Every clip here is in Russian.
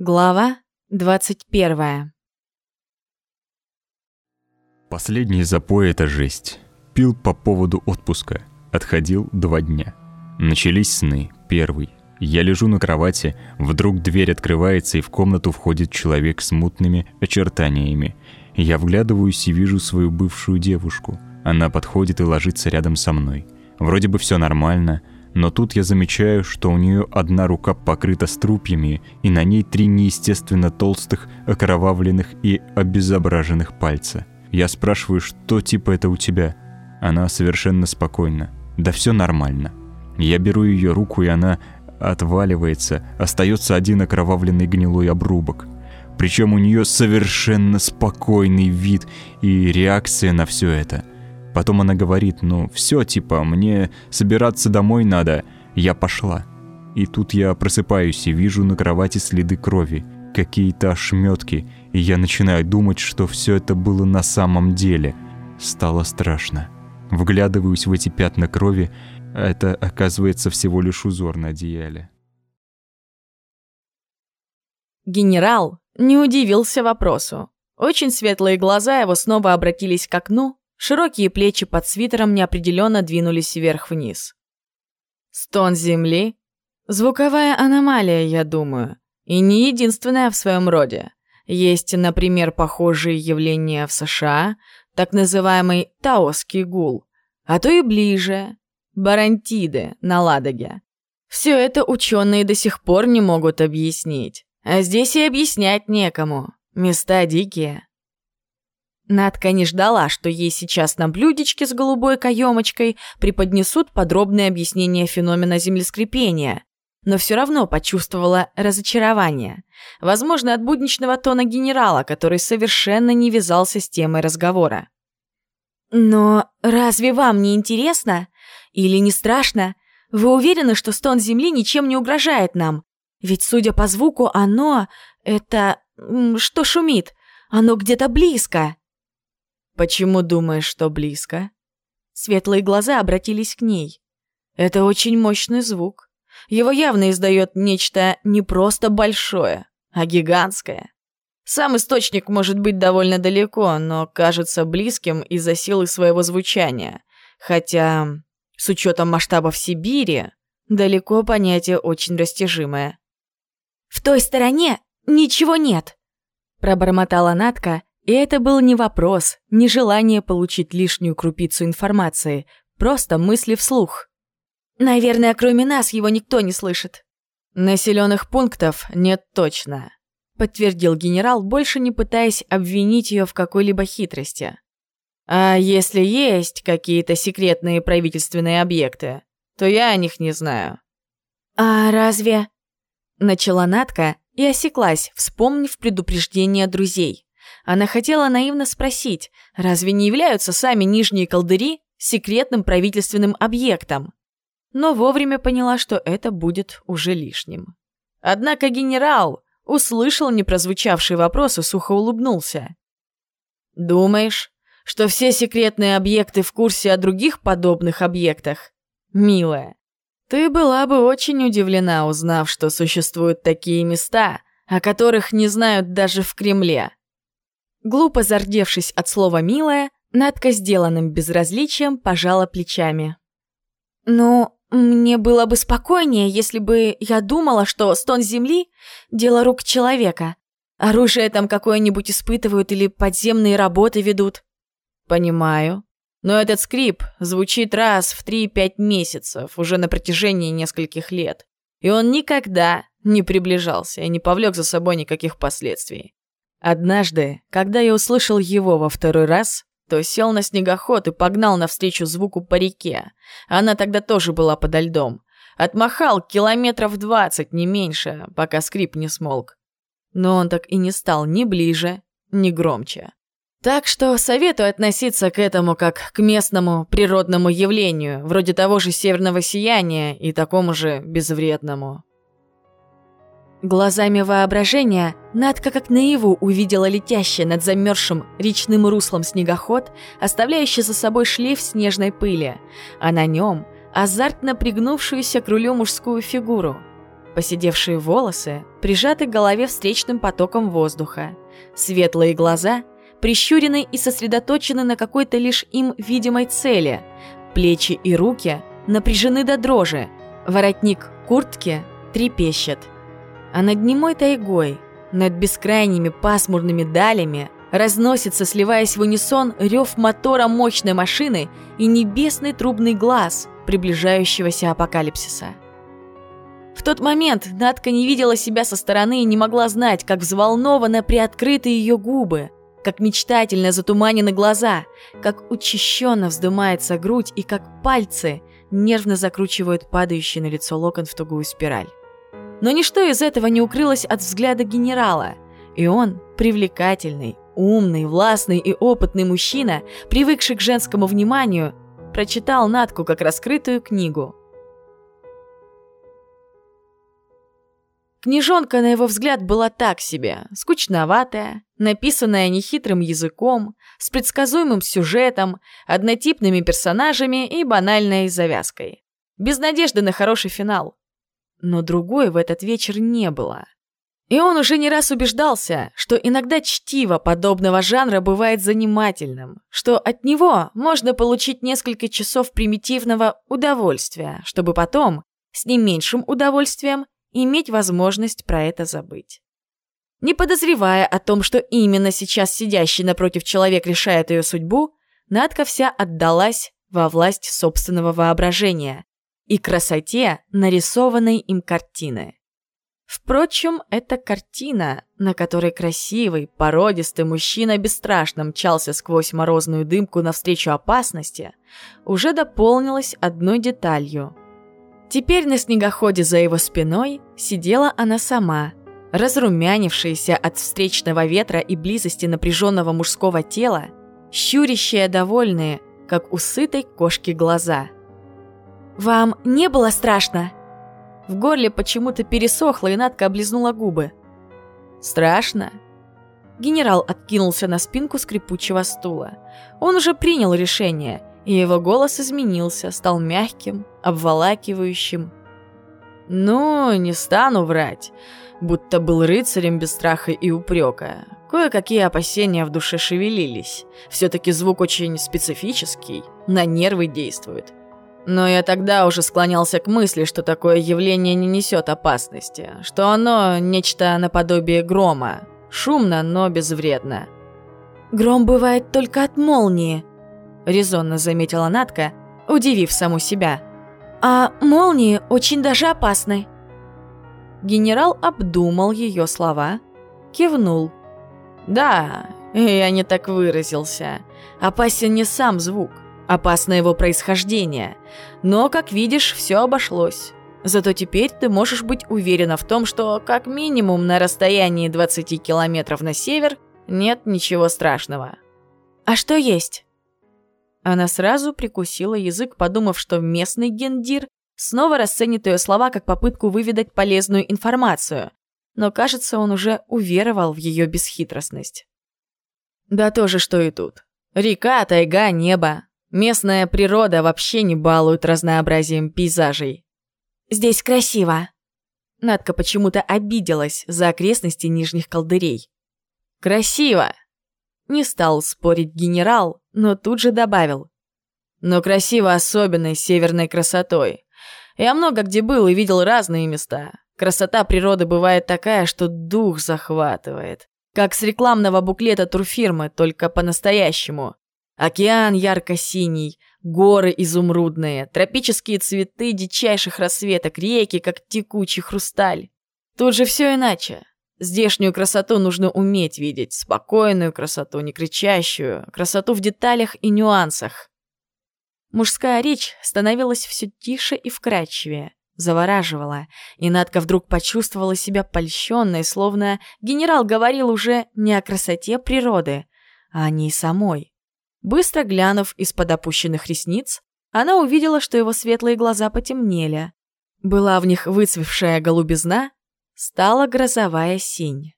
Глава 21 Последний запой — это жесть. Пил по поводу отпуска. Отходил два дня. Начались сны. Первый. Я лежу на кровати, вдруг дверь открывается, и в комнату входит человек с мутными очертаниями. Я вглядываюсь и вижу свою бывшую девушку. Она подходит и ложится рядом со мной. Вроде бы все нормально, но тут я замечаю, что у нее одна рука покрыта струпьями, и на ней три неестественно толстых, окровавленных и обезображенных пальца. Я спрашиваю, что типа это у тебя? Она совершенно спокойна. Да все нормально. Я беру ее руку, и она отваливается, остается один окровавленный гнилой обрубок. Причем у нее совершенно спокойный вид и реакция на все это. Потом она говорит, ну все, типа, мне собираться домой надо, я пошла. И тут я просыпаюсь и вижу на кровати следы крови, какие-то ошметки, и я начинаю думать, что все это было на самом деле. Стало страшно. Вглядываюсь в эти пятна крови, а это оказывается всего лишь узор на одеяле. Генерал не удивился вопросу. Очень светлые глаза его снова обратились к окну, широкие плечи под свитером неопределенно двинулись вверх-вниз. Стон земли? Звуковая аномалия, я думаю, и не единственная в своем роде. Есть, например, похожие явления в США, так называемый таосский гул, а то и ближе, барантиды на Ладоге. Все это ученые до сих пор не могут объяснить. А здесь и объяснять некому. Места дикие. Надка не ждала, что ей сейчас на блюдечке с голубой каемочкой преподнесут подробное объяснение феномена землескрепения, но все равно почувствовала разочарование. Возможно, от будничного тона генерала, который совершенно не вязался с темой разговора. «Но разве вам не интересно? Или не страшно? Вы уверены, что стон земли ничем не угрожает нам? Ведь, судя по звуку, оно... это... что шумит? Оно где-то близко!» «Почему думаешь, что близко?» Светлые глаза обратились к ней. «Это очень мощный звук. Его явно издает нечто не просто большое, а гигантское. Сам источник может быть довольно далеко, но кажется близким из-за силы своего звучания. Хотя, с учетом масштабов Сибири, далеко понятие очень растяжимое. «В той стороне ничего нет», — пробормотала Натка, и это был не вопрос, не желание получить лишнюю крупицу информации, просто мысли вслух. Наверное, кроме нас его никто не слышит. Населенных пунктов нет точно, подтвердил генерал, больше не пытаясь обвинить ее в какой-либо хитрости. А если есть какие-то секретные правительственные объекты, то я о них не знаю. А разве... Начала Натка и осеклась, вспомнив предупреждение друзей. Она хотела наивно спросить, разве не являются сами нижние колдыри секретным правительственным объектом? но вовремя поняла, что это будет уже лишним. Однако генерал услышал непрозвучавший вопрос и сухо улыбнулся. «Думаешь, что все секретные объекты в курсе о других подобных объектах? Милая, ты была бы очень удивлена, узнав, что существуют такие места, о которых не знают даже в Кремле». Глупо зардевшись от слова «милая», Надка сделанным безразличием пожала плечами. «Ну, мне было бы спокойнее, если бы я думала, что стон земли — дело рук человека. Оружие там какое-нибудь испытывают или подземные работы ведут. Понимаю. Но этот скрип звучит раз в 3-5 месяцев, уже на протяжении нескольких лет. И он никогда не приближался и не повлек за собой никаких последствий. Однажды, когда я услышал его во второй раз, то сел на снегоход и погнал навстречу звуку по реке. Она тогда тоже была подо льдом. Отмахал километров двадцать, не меньше, пока скрип не смолк. Но он так и не стал ни ближе, ни громче. Так что советую относиться к этому как к местному природному явлению, вроде того же северного сияния и такому же безвредному. Глазами воображения Надка как наяву увидела летящий над замерзшим речным руслом снегоход, оставляющий за собой шлейф снежной пыли, а на нем азартно пригнувшуюся к рулю мужскую фигуру. Посидевшие волосы прижаты к голове встречным потоком воздуха. Светлые глаза прищурены и сосредоточены на какой-то лишь им видимой цели. Плечи и руки напряжены до дрожи. Воротник куртки трепещет. А над немой тайгой, над бескрайними пасмурными далями разносится, сливаясь в унисон, рев мотора мощной машины и небесный трубный глаз приближающегося апокалипсиса. В тот момент Надка не видела себя со стороны и не могла знать, как взволнованно приоткрыты ее губы, как мечтательно затуманены глаза, как учащенно вздымается грудь и как пальцы нервно закручивают падающий на лицо локон в тугую спираль. Но ничто из этого не укрылось от взгляда генерала, и он, привлекательный, умный, властный и опытный мужчина, привыкший к женскому вниманию, прочитал Натку как раскрытую книгу. Книжонка, на его взгляд, была так себе, скучноватая, написанная нехитрым языком, с предсказуемым сюжетом, однотипными персонажами и банальной завязкой. Без надежды на хороший финал. Но другой в этот вечер не было. И он уже не раз убеждался, что иногда чтиво подобного жанра бывает занимательным, что от него можно получить несколько часов примитивного удовольствия, чтобы потом, с не меньшим удовольствием, иметь возможность про это забыть. Не подозревая о том, что именно сейчас сидящий напротив человек решает ее судьбу, Надка вся отдалась во власть собственного воображения и красоте нарисованной им картины. Впрочем, эта картина, на которой красивый, породистый мужчина бесстрашно мчался сквозь морозную дымку навстречу опасности, уже дополнилась одной деталью. Теперь на снегоходе за его спиной сидела она сама, разрумянившаяся от встречного ветра и близости напряженного мужского тела, щурящая довольные, как у сытой кошки глаза. «Вам не было страшно?» В горле почему-то пересохло, и Надка облизнула губы. «Страшно?» Генерал откинулся на спинку скрипучего стула. Он уже принял решение, и его голос изменился, стал мягким, обволакивающим. «Ну, не стану врать, будто был рыцарем без страха и упрека. Кое-какие опасения в душе шевелились. Все-таки звук очень специфический, на нервы действует. Но я тогда уже склонялся к мысли, что такое явление не несет опасности, что оно нечто наподобие грома, шумно, но безвредно. «Гром бывает только от молнии», — резонно заметила Натка, удивив саму себя. «А молнии очень даже опасны». Генерал обдумал ее слова, кивнул. «Да, я не так выразился. Опасен не сам звук, Опасно его происхождение. Но, как видишь, все обошлось. Зато теперь ты можешь быть уверена в том, что как минимум на расстоянии 20 километров на север нет ничего страшного. А что есть? Она сразу прикусила язык, подумав, что местный гендир снова расценит ее слова как попытку выведать полезную информацию. Но, кажется, он уже уверовал в ее бесхитростность. Да то же, что и тут. Река, тайга, небо. Местная природа вообще не балует разнообразием пейзажей. «Здесь красиво!» Надка почему-то обиделась за окрестности нижних колдырей. «Красиво!» Не стал спорить генерал, но тут же добавил. «Но красиво особенной северной красотой. Я много где был и видел разные места. Красота природы бывает такая, что дух захватывает. Как с рекламного буклета турфирмы, только по-настоящему. Океан ярко-синий, горы изумрудные, тропические цветы дичайших рассветок, реки, как текучий хрусталь. Тут же все иначе. Здешнюю красоту нужно уметь видеть, спокойную красоту, не кричащую, красоту в деталях и нюансах. Мужская речь становилась все тише и вкрадчивее, завораживала, и Надка вдруг почувствовала себя польщенной, словно генерал говорил уже не о красоте природы, а о ней самой. Быстро глянув из-под опущенных ресниц, она увидела, что его светлые глаза потемнели. Была в них выцвевшая голубизна, стала грозовая синь.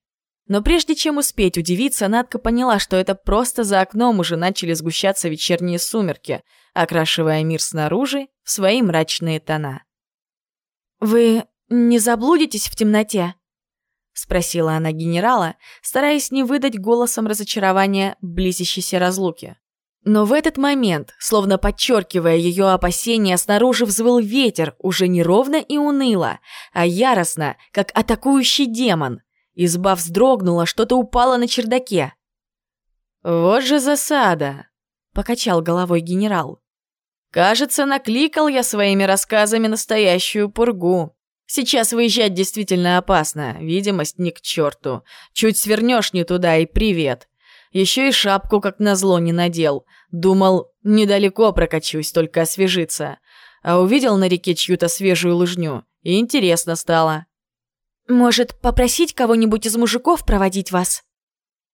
Но прежде чем успеть удивиться, Надка поняла, что это просто за окном уже начали сгущаться вечерние сумерки, окрашивая мир снаружи в свои мрачные тона. «Вы не заблудитесь в темноте?» — спросила она генерала, стараясь не выдать голосом разочарования близящейся разлуки. Но в этот момент, словно подчеркивая ее опасения, снаружи взвыл ветер, уже не ровно и уныло, а яростно, как атакующий демон. Изба вздрогнула, что-то упало на чердаке. «Вот же засада!» — покачал головой генерал. «Кажется, накликал я своими рассказами настоящую пургу. Сейчас выезжать действительно опасно, видимость ни к черту. Чуть свернешь не туда и привет. Еще и шапку, как назло, не надел. Думал, недалеко прокачусь, только освежиться. А увидел на реке чью-то свежую лыжню, и интересно стало. «Может, попросить кого-нибудь из мужиков проводить вас?»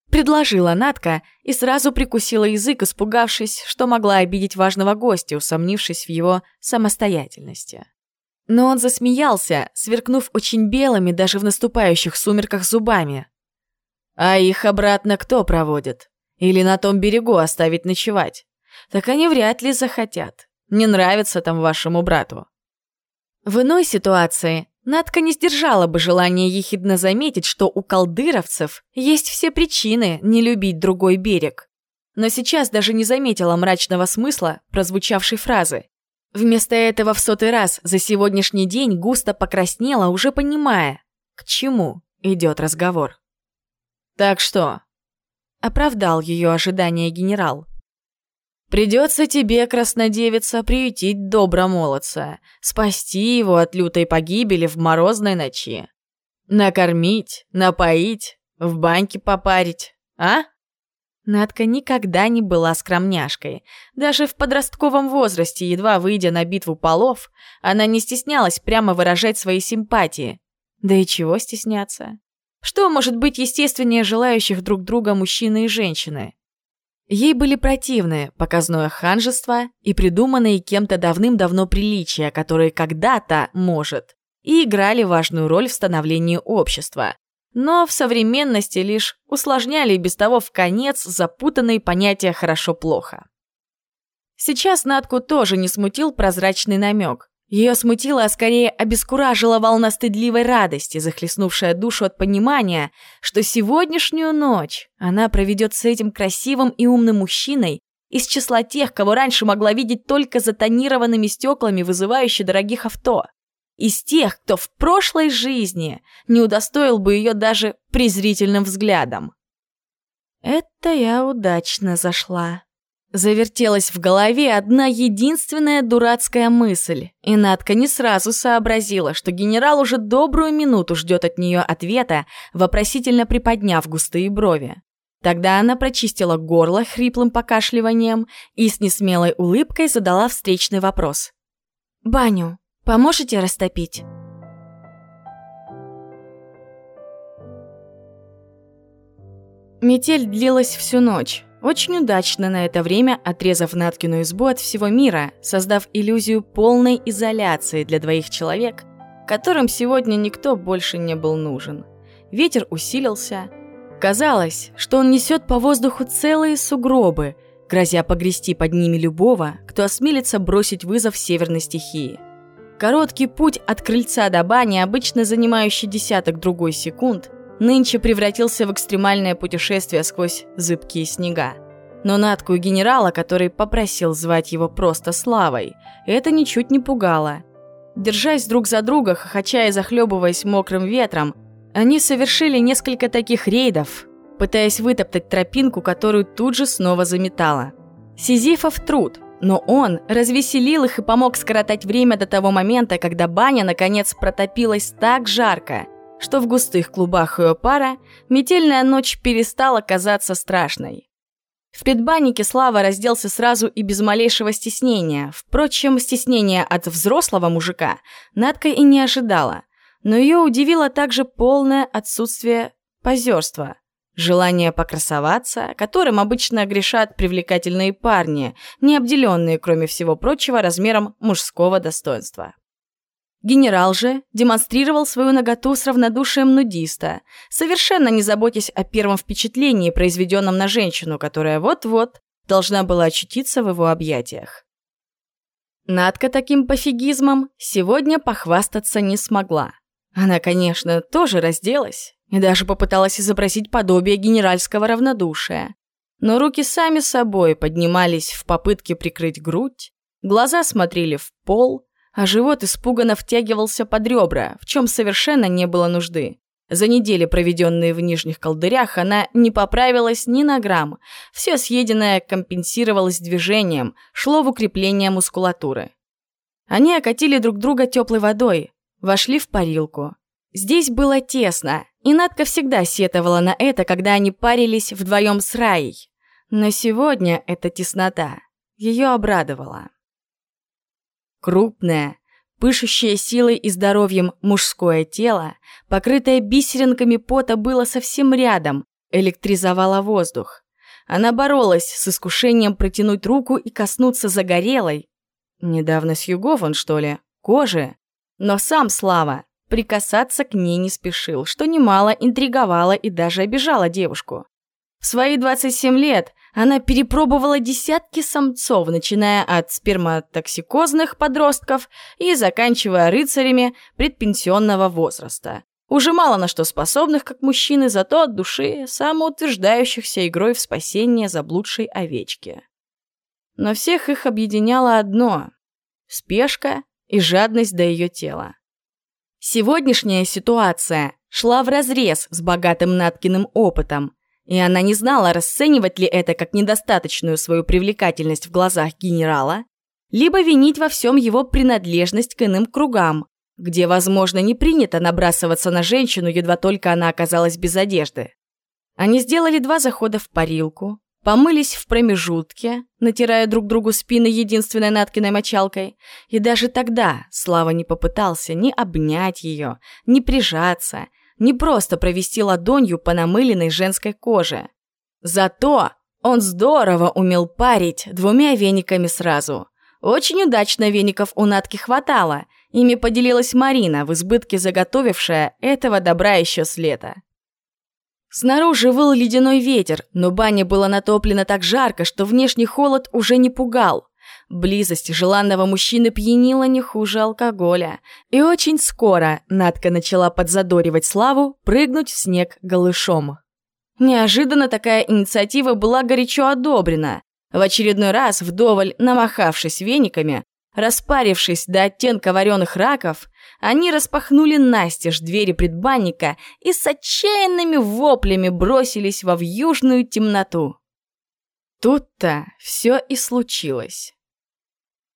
Предложила Натка и сразу прикусила язык, испугавшись, что могла обидеть важного гостя, усомнившись в его самостоятельности. Но он засмеялся, сверкнув очень белыми даже в наступающих сумерках зубами. А их обратно кто проводит? Или на том берегу оставить ночевать? Так они вряд ли захотят. Не нравится там вашему брату. В иной ситуации Надка не сдержала бы желания ехидно заметить, что у колдыровцев есть все причины не любить другой берег. Но сейчас даже не заметила мрачного смысла прозвучавшей фразы. Вместо этого в сотый раз за сегодняшний день густо покраснела, уже понимая, к чему идет разговор. Так что, оправдал ее ожидания генерал. Придется тебе, краснодевица, приютить добромолодца, спасти его от лютой погибели в морозной ночи. Накормить, напоить, в баньке попарить, а? Надка никогда не была скромняшкой. Даже в подростковом возрасте, едва выйдя на битву полов, она не стеснялась прямо выражать свои симпатии. Да и чего стесняться? Что может быть естественнее желающих друг друга мужчины и женщины? Ей были противны показное ханжество и придуманные кем-то давным-давно приличия, которые когда-то, может, и играли важную роль в становлении общества. Но в современности лишь усложняли без того в конец запутанные понятия «хорошо-плохо». Сейчас Натку тоже не смутил прозрачный намек. Ее смутила, а скорее обескуражила волна стыдливой радости, захлестнувшая душу от понимания, что сегодняшнюю ночь она проведет с этим красивым и умным мужчиной из числа тех, кого раньше могла видеть только за тонированными стеклами вызывающих дорогих авто. Из тех, кто в прошлой жизни не удостоил бы ее даже презрительным взглядом. Это я удачно зашла. Завертелась в голове одна единственная дурацкая мысль, и Надка не сразу сообразила, что генерал уже добрую минуту ждет от нее ответа, вопросительно приподняв густые брови. Тогда она прочистила горло хриплым покашливанием и с несмелой улыбкой задала встречный вопрос. «Баню поможете растопить?» Метель длилась всю ночь. Очень удачно на это время отрезав Наткину избу от всего мира, создав иллюзию полной изоляции для двоих человек, которым сегодня никто больше не был нужен. Ветер усилился. Казалось, что он несет по воздуху целые сугробы, грозя погрести под ними любого, кто осмелится бросить вызов северной стихии. Короткий путь от крыльца до бани, обычно занимающий десяток другой секунд, нынче превратился в экстремальное путешествие сквозь зыбкие снега. Но Натку и генерала, который попросил звать его просто Славой, это ничуть не пугало. Держась друг за друга, хохоча и захлебываясь мокрым ветром, они совершили несколько таких рейдов, пытаясь вытоптать тропинку, которую тут же снова заметала. Сизифов труд, но он развеселил их и помог скоротать время до того момента, когда баня наконец протопилась так жарко, что в густых клубах ее пара метельная ночь перестала казаться страшной. В предбаннике Слава разделся сразу и без малейшего стеснения. Впрочем, стеснения от взрослого мужика Надка и не ожидала. Но ее удивило также полное отсутствие позерства. Желание покрасоваться, которым обычно грешат привлекательные парни, не обделенные, кроме всего прочего, размером мужского достоинства. Генерал же демонстрировал свою наготу с равнодушием нудиста, совершенно не заботясь о первом впечатлении, произведенном на женщину, которая вот-вот должна была очутиться в его объятиях. Надка таким пофигизмом сегодня похвастаться не смогла. Она, конечно, тоже разделась и даже попыталась изобразить подобие генеральского равнодушия. Но руки сами собой поднимались в попытке прикрыть грудь, глаза смотрели в пол, а живот испуганно втягивался под ребра, в чем совершенно не было нужды. За недели, проведенные в нижних колдырях, она не поправилась ни на грамм. Все съеденное компенсировалось движением, шло в укрепление мускулатуры. Они окатили друг друга теплой водой, вошли в парилку. Здесь было тесно, и Надка всегда сетовала на это, когда они парились вдвоем с Раей. Но сегодня эта теснота ее обрадовала. Крупное, пышущее силой и здоровьем мужское тело, покрытое бисеринками пота, было совсем рядом, электризовало воздух. Она боролась с искушением протянуть руку и коснуться загорелой, недавно с Югован, что ли, кожи. Но сам Слава прикасаться к ней не спешил, что немало интриговало и даже обижало девушку. В свои 27 лет она перепробовала десятки самцов, начиная от сперматоксикозных подростков и заканчивая рыцарями предпенсионного возраста. Уже мало на что способных, как мужчины, зато от души самоутверждающихся игрой в спасение заблудшей овечки. Но всех их объединяло одно — спешка и жадность до ее тела. Сегодняшняя ситуация шла вразрез с богатым Наткиным опытом, и она не знала, расценивать ли это как недостаточную свою привлекательность в глазах генерала, либо винить во всем его принадлежность к иным кругам, где, возможно, не принято набрасываться на женщину, едва только она оказалась без одежды. Они сделали два захода в парилку, помылись в промежутке, натирая друг другу спины единственной Наткиной мочалкой, и даже тогда Слава не попытался ни обнять ее, ни прижаться, ни просто провести ладонью по намыленной женской коже. Зато он здорово умел парить двумя вениками сразу. Очень удачно веников у Натки хватало, ими поделилась Марина, в избытке заготовившая этого добра еще с лета. Снаружи выл ледяной ветер, но баня была натоплена так жарко, что внешний холод уже не пугал. Близость желанного мужчины пьянила не хуже алкоголя. И очень скоро Надка начала подзадоривать Славу прыгнуть в снег голышом. Неожиданно такая инициатива была горячо одобрена. В очередной раз, вдоволь намахавшись вениками, распарившись до оттенка вареных раков, они распахнули настежь двери предбанника и с отчаянными воплями бросились во вьюжную темноту. Тут-то все и случилось.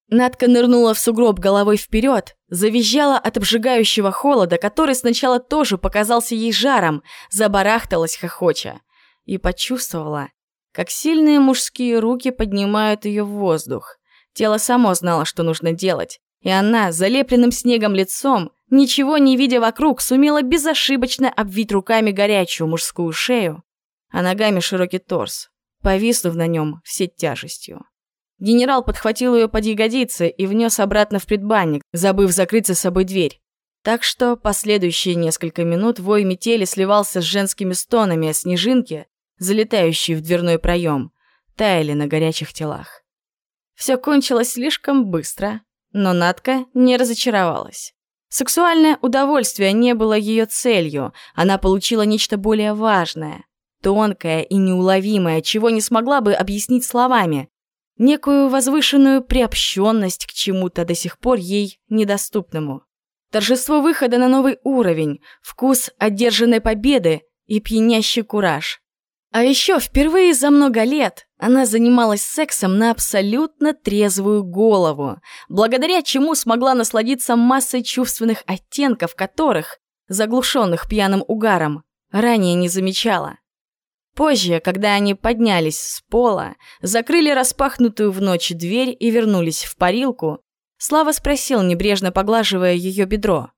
Надка нырнула в сугроб головой вперед, завизжала от обжигающего холода, который сначала тоже показался ей жаром, забарахталась хохоча, и почувствовала, как сильные мужские руки поднимают ее в воздух. Тело само знало, что нужно делать, и она, залепленным снегом лицом, ничего не видя вокруг, сумела безошибочно обвить руками горячую мужскую шею, а ногами широкий торс, повиснув на нем всей тяжестью. Генерал подхватил ее под ягодицы и внес обратно в предбанник, забыв закрыть за собой дверь. Так что последующие несколько минут вой метели сливался с женскими стонами, а снежинки, залетающие в дверной проем, таяли на горячих телах. Все кончилось слишком быстро, но Натка не разочаровалась. Сексуальное удовольствие не было ее целью, она получила нечто более важное, тонкое и неуловимое, чего не смогла бы объяснить словами, некую возвышенную приобщенность к чему-то до сих пор ей недоступному. Торжество выхода на новый уровень, вкус одержанной победы и пьянящий кураж. А еще впервые за много лет она занималась сексом на абсолютно трезвую голову, благодаря чему смогла насладиться массой чувственных оттенков, которых, заглушенных пьяным угаром, ранее не замечала. Позже, когда они поднялись с пола, закрыли распахнутую в ночь дверь и вернулись в парилку, Слава спросил, небрежно поглаживая ее бедро.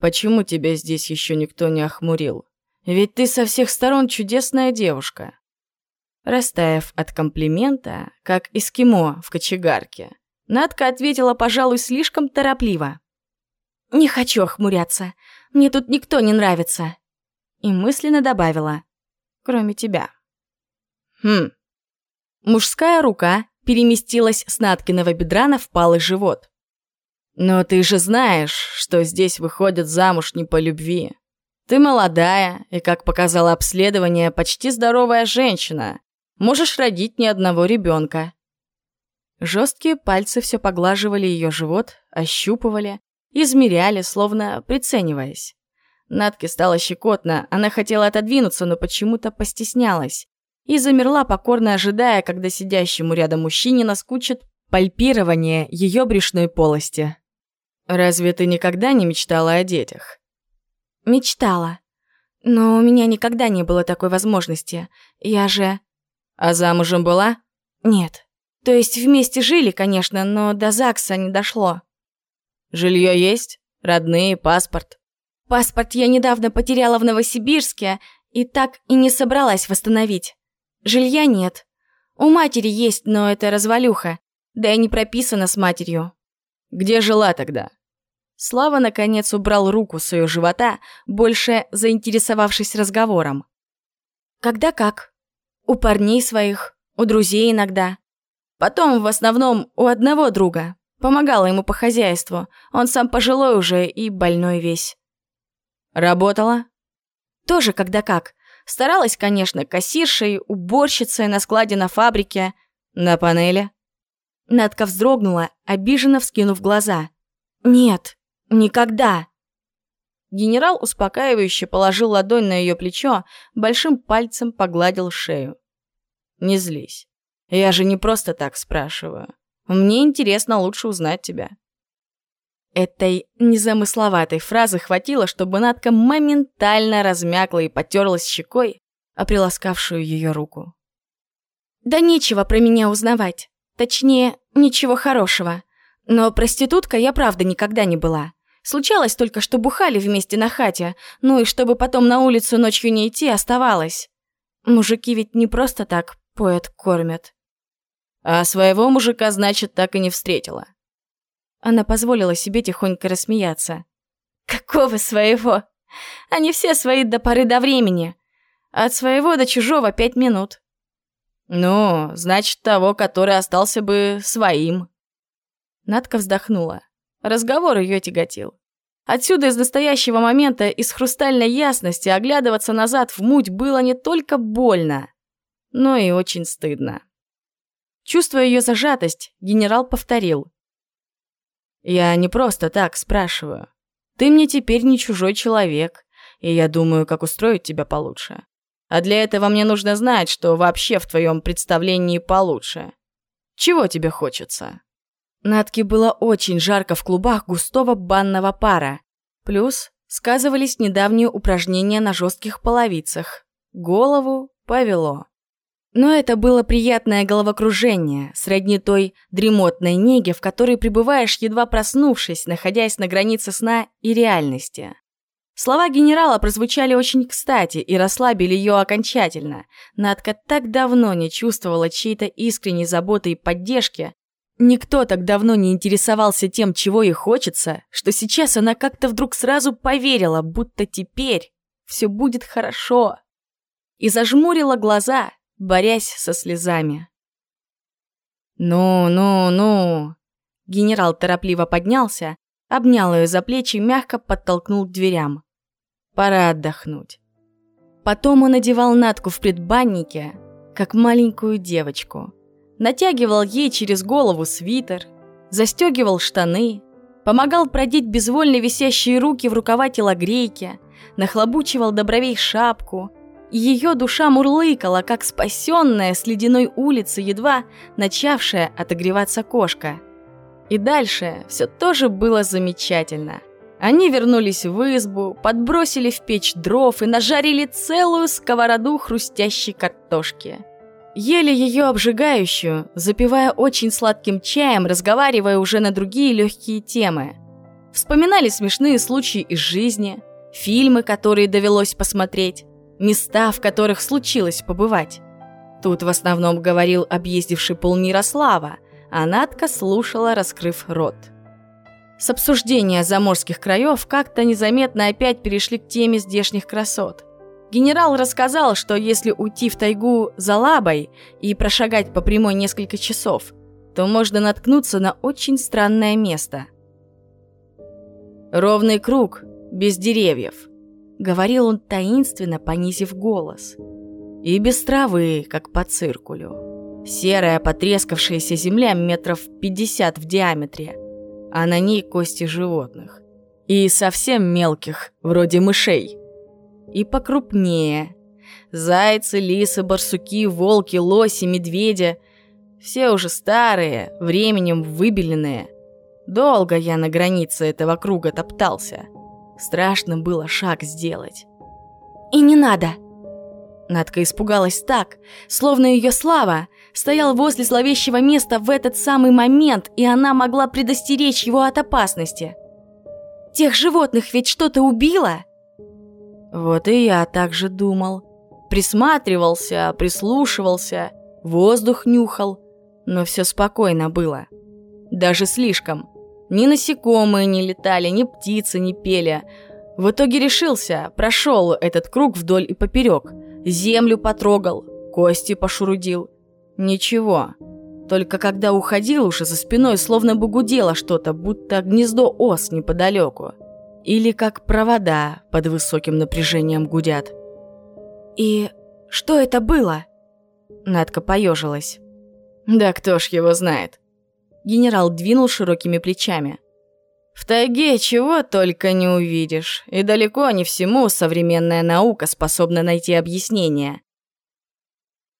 «Почему тебя здесь еще никто не охмурил?» Ведь ты со всех сторон чудесная девушка. Растаяв от комплимента, как эскимо в кочегарке, Надка ответила, пожалуй, слишком торопливо. «Не хочу охмуряться. Мне тут никто не нравится». И мысленно добавила. «Кроме тебя». «Хм». Мужская рука переместилась с Надкиного бедра на впалый живот. Но ты же знаешь, что здесь выходят замуж не по любви. Ты молодая и, как показало обследование, почти здоровая женщина. Можешь родить ни одного ребенка. Жесткие пальцы все поглаживали ее живот, ощупывали, измеряли, словно прицениваясь. Натке стало щекотно, она хотела отодвинуться, но почему-то постеснялась. И замерла, покорно ожидая, когда сидящему рядом мужчине наскучит пальпирование ее брюшной полости. «Разве ты никогда не мечтала о детях?» «Мечтала. Но у меня никогда не было такой возможности. Я же...» «А замужем была?» «Нет. То есть вместе жили, конечно, но до ЗАГСа не дошло». «Жилье есть? Родные, паспорт?» «Паспорт я недавно потеряла в Новосибирске и так и не собралась восстановить. Жилья нет. У матери есть, но это развалюха. Да и не прописана с матерью». «Где жила тогда?» Слава, наконец, убрал руку с ее живота, больше заинтересовавшись разговором. «Когда как? У парней своих, у друзей иногда. Потом, в основном, у одного друга. Помогала ему по хозяйству. Он сам пожилой уже и больной весь». «Работала?» «Тоже когда как. Старалась, конечно, кассиршей, уборщицей на складе на фабрике. На панели?» Надка вздрогнула, обиженно вскинув глаза. «Нет, никогда!» Генерал успокаивающе положил ладонь на ее плечо, большим пальцем погладил шею. «Не злись. Я же не просто так спрашиваю. Мне интересно лучше узнать тебя». Этой незамысловатой фразы хватило, чтобы Надка моментально размякла и потерлась щекой о приласкавшую ее руку. «Да нечего про меня узнавать. Точнее, ничего хорошего. Но проститутка я правда никогда не была. Случалось только, что бухали вместе на хате, ну и чтобы потом на улицу ночью не идти, оставалось. Мужики ведь не просто так поят, кормят. А своего мужика, значит, так и не встретила. Она позволила себе тихонько рассмеяться. Какого своего? Они все свои до поры до времени. От своего до чужого пять минут. «Ну, значит, того, который остался бы своим». Надка вздохнула. Разговор ее тяготил. Отсюда из настоящего момента, из хрустальной ясности, оглядываться назад в муть было не только больно, но и очень стыдно. Чувствуя ее зажатость, генерал повторил. «Я не просто так спрашиваю. Ты мне теперь не чужой человек, и я думаю, как устроить тебя получше. А для этого мне нужно знать, что вообще в твоем представлении получше. Чего тебе хочется?» Натке было очень жарко в клубах густого банного пара. Плюс сказывались недавние упражнения на жестких половицах. Голову повело. Но это было приятное головокружение, сродни той дремотной неге, в которой пребываешь, едва проснувшись, находясь на границе сна и реальности. Слова генерала прозвучали очень кстати и расслабили ее окончательно. Надка так давно не чувствовала чьей-то искренней заботы и поддержки. Никто так давно не интересовался тем, чего ей хочется, что сейчас она как-то вдруг сразу поверила, будто теперь все будет хорошо. И зажмурила глаза, борясь со слезами. «Ну, ну, ну...» Генерал торопливо поднялся, обнял ее за плечи и мягко подтолкнул к дверям. Пора отдохнуть. Потом он одевал Натку в предбаннике, как маленькую девочку. Натягивал ей через голову свитер, застегивал штаны, помогал продеть безвольно висящие руки в рукава телогрейки, нахлобучивал до бровей шапку. Ее душа мурлыкала, как спасенная с ледяной улицы, едва начавшая отогреваться кошка – и дальше все тоже было замечательно. Они вернулись в избу, подбросили в печь дров и нажарили целую сковороду хрустящей картошки. Ели ее обжигающую, запивая очень сладким чаем, разговаривая уже на другие легкие темы. Вспоминали смешные случаи из жизни, фильмы, которые довелось посмотреть, места, в которых случилось побывать. Тут в основном говорил объездивший полмира Слава, а Надка слушала, раскрыв рот. С обсуждения заморских краев как-то незаметно опять перешли к теме здешних красот. Генерал рассказал, что если уйти в тайгу за лабой и прошагать по прямой несколько часов, то можно наткнуться на очень странное место. Ровный круг, без деревьев. Говорил он таинственно, понизив голос. И без травы, как по циркулю. Серая потрескавшаяся земля метров пятьдесят в диаметре, а на ней кости животных. И совсем мелких, вроде мышей. И покрупнее. Зайцы, лисы, барсуки, волки, лоси, медведи. Все уже старые, временем выбеленные. Долго я на границе этого круга топтался. Страшно было шаг сделать. «И не надо!» Надка испугалась так, словно ее слава стоял возле зловещего места в этот самый момент, и она могла предостеречь его от опасности. «Тех животных ведь что-то убило?» Вот и я так же думал. Присматривался, прислушивался, воздух нюхал, но все спокойно было. Даже слишком. Ни насекомые не летали, ни птицы не пели. В итоге решился, прошел этот круг вдоль и поперек, землю потрогал, кости пошурудил. Ничего. Только когда уходил уже за спиной, словно бы гудело что-то, будто гнездо ос неподалеку. Или как провода под высоким напряжением гудят. «И что это было?» Надка поежилась. «Да кто ж его знает?» Генерал двинул широкими плечами. В тайге чего только не увидишь, и далеко не всему современная наука способна найти объяснение.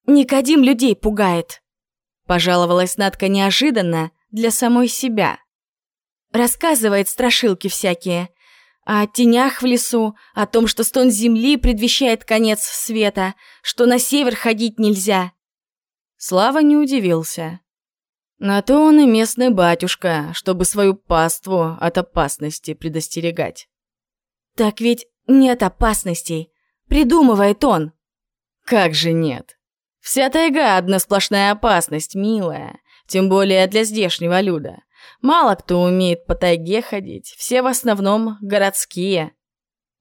«Никодим людей пугает», — пожаловалась Надка неожиданно для самой себя. «Рассказывает страшилки всякие. О тенях в лесу, о том, что стон земли предвещает конец света, что на север ходить нельзя». Слава не удивился. На то он и местный батюшка, чтобы свою паству от опасности предостерегать. Так ведь нет опасностей. Придумывает он. Как же нет? Вся тайга — одна сплошная опасность, милая. Тем более для здешнего люда. Мало кто умеет по тайге ходить, все в основном городские.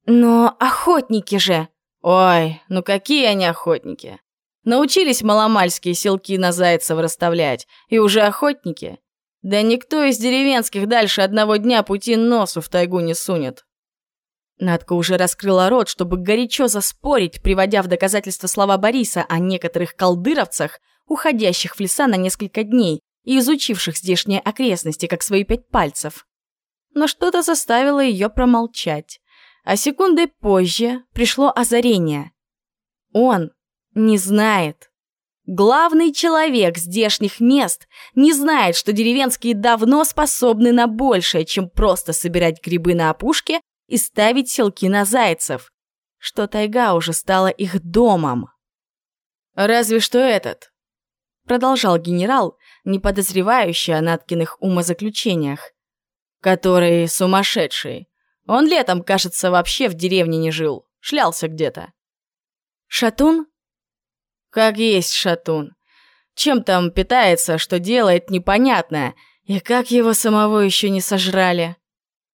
Но охотники же... Ой, ну какие они охотники? Научились маломальские селки на зайцев расставлять, и уже охотники. Да никто из деревенских дальше одного дня пути носу в тайгу не сунет. Надка уже раскрыла рот, чтобы горячо заспорить, приводя в доказательство слова Бориса о некоторых колдыровцах, уходящих в леса на несколько дней и изучивших здешние окрестности, как свои пять пальцев. Но что-то заставило ее промолчать. А секундой позже пришло озарение. Он не знает. Главный человек здешних мест не знает, что деревенские давно способны на большее, чем просто собирать грибы на опушке и ставить селки на зайцев, что тайга уже стала их домом. «Разве что этот», — продолжал генерал, не подозревающий о Наткиных умозаключениях, который сумасшедший. Он летом, кажется, вообще в деревне не жил, шлялся где-то. «Шатун?» Как есть шатун. Чем там питается, что делает, непонятно. И как его самого еще не сожрали.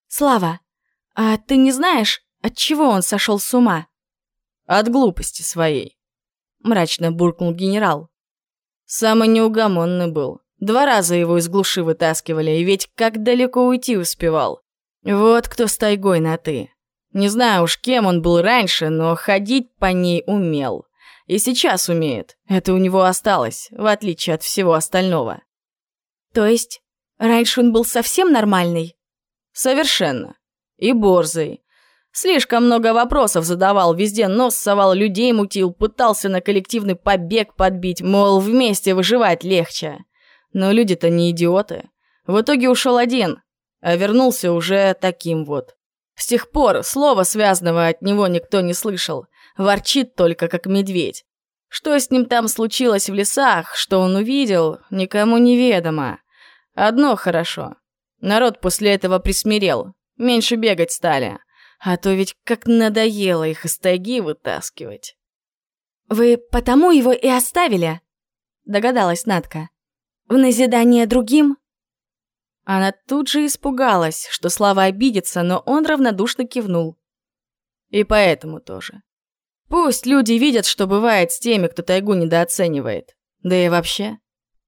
Слава, а ты не знаешь, от чего он сошел с ума? От глупости своей. Мрачно буркнул генерал. Самый неугомонный был. Два раза его из глуши вытаскивали, и ведь как далеко уйти успевал. Вот кто с тайгой на «ты». Не знаю уж, кем он был раньше, но ходить по ней умел. И сейчас умеет. Это у него осталось, в отличие от всего остального. То есть, раньше он был совсем нормальный? Совершенно. И борзый. Слишком много вопросов задавал, везде нос совал, людей мутил, пытался на коллективный побег подбить, мол, вместе выживать легче. Но люди-то не идиоты. В итоге ушел один, а вернулся уже таким вот. С тех пор слова связанного от него никто не слышал. Ворчит только, как медведь. Что с ним там случилось в лесах, что он увидел, никому неведомо. Одно хорошо. Народ после этого присмирел, меньше бегать стали. А то ведь как надоело их из тайги вытаскивать. «Вы потому его и оставили?» Догадалась Натка. «В назидание другим?» Она тут же испугалась, что Слава обидится, но он равнодушно кивнул. И поэтому тоже. Пусть люди видят, что бывает с теми, кто тайгу недооценивает. Да и вообще.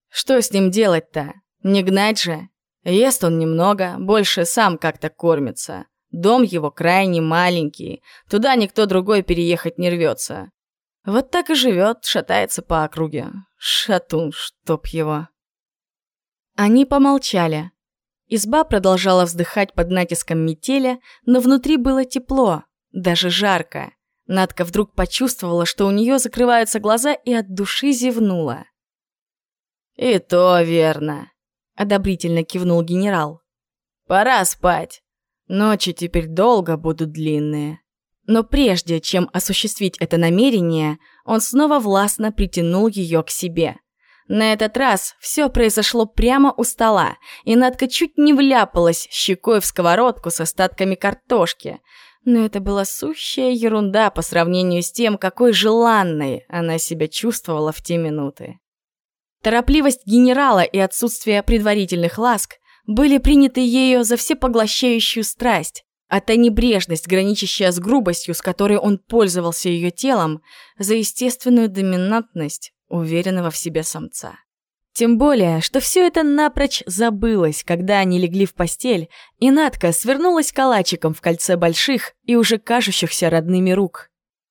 Что с ним делать-то? Не гнать же. Ест он немного, больше сам как-то кормится. Дом его крайне маленький, туда никто другой переехать не рвется. Вот так и живет, шатается по округе. Шатун, чтоб его. Они помолчали. Изба продолжала вздыхать под натиском метели, но внутри было тепло, даже жарко. Надка вдруг почувствовала, что у нее закрываются глаза и от души зевнула. «И то верно», — одобрительно кивнул генерал. «Пора спать. Ночи теперь долго будут длинные». Но прежде чем осуществить это намерение, он снова властно притянул ее к себе. На этот раз все произошло прямо у стола, и Надка чуть не вляпалась щекой в сковородку с остатками картошки. Но это была сущая ерунда по сравнению с тем, какой желанной она себя чувствовала в те минуты. Торопливость генерала и отсутствие предварительных ласк были приняты ею за всепоглощающую страсть, а та небрежность, граничащая с грубостью, с которой он пользовался ее телом, за естественную доминантность уверенного в себе самца. Тем более, что все это напрочь забылось, когда они легли в постель, и Надка свернулась калачиком в кольце больших и уже кажущихся родными рук.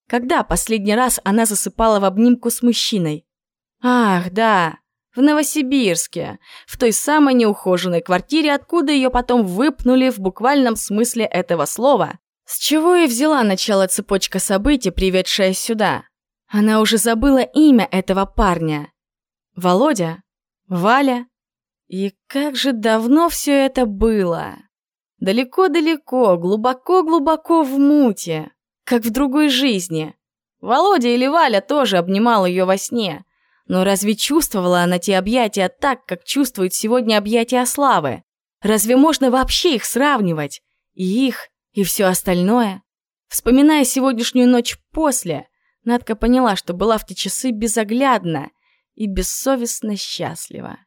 Когда последний раз она засыпала в обнимку с мужчиной? Ах, да, в Новосибирске, в той самой неухоженной квартире, откуда ее потом выпнули в буквальном смысле этого слова, с чего и взяла начало цепочка событий, приведшая сюда. Она уже забыла имя этого парня. Володя? Валя? И как же давно все это было? Далеко-далеко, глубоко-глубоко в муте, как в другой жизни. Володя или Валя тоже обнимал ее во сне – но разве чувствовала она те объятия так, как чувствует сегодня объятия славы? Разве можно вообще их сравнивать? И их, и все остальное? Вспоминая сегодняшнюю ночь после, Надка поняла, что была в те часы безоглядна и бессовестно счастлива.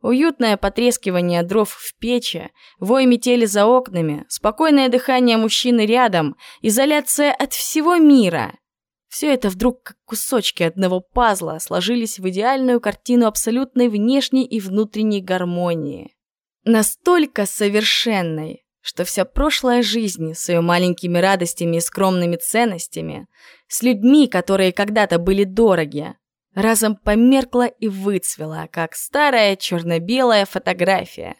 Уютное потрескивание дров в печи, вой метели за окнами, спокойное дыхание мужчины рядом, изоляция от всего мира — все это вдруг как кусочки одного пазла сложились в идеальную картину абсолютной внешней и внутренней гармонии. Настолько совершенной, что вся прошлая жизнь с ее маленькими радостями и скромными ценностями, с людьми, которые когда-то были дороги, разом померкла и выцвела, как старая черно-белая фотография,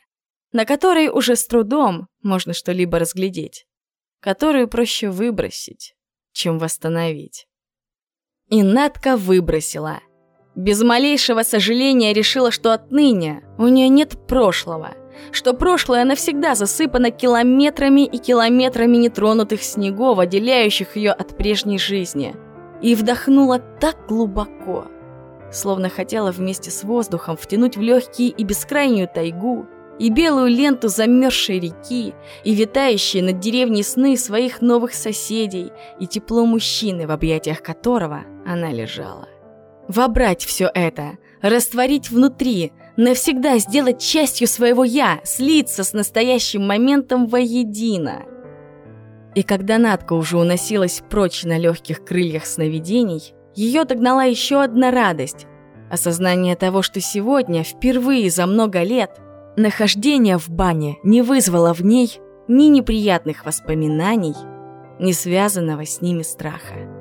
на которой уже с трудом можно что-либо разглядеть, которую проще выбросить, чем восстановить. И Надка выбросила. Без малейшего сожаления решила, что отныне у нее нет прошлого, что прошлое навсегда засыпано километрами и километрами нетронутых снегов, отделяющих ее от прежней жизни. И вдохнула так глубоко, словно хотела вместе с воздухом втянуть в легкие и бескрайнюю тайгу, и белую ленту замерзшей реки, и витающие над деревней сны своих новых соседей, и тепло мужчины, в объятиях которого она лежала. Вобрать все это, растворить внутри, навсегда сделать частью своего «я», слиться с настоящим моментом воедино. И когда Надка уже уносилась прочь на легких крыльях сновидений, ее догнала еще одна радость – осознание того, что сегодня, впервые за много лет – Нахождение в бане не вызвало в ней ни неприятных воспоминаний, ни связанного с ними страха.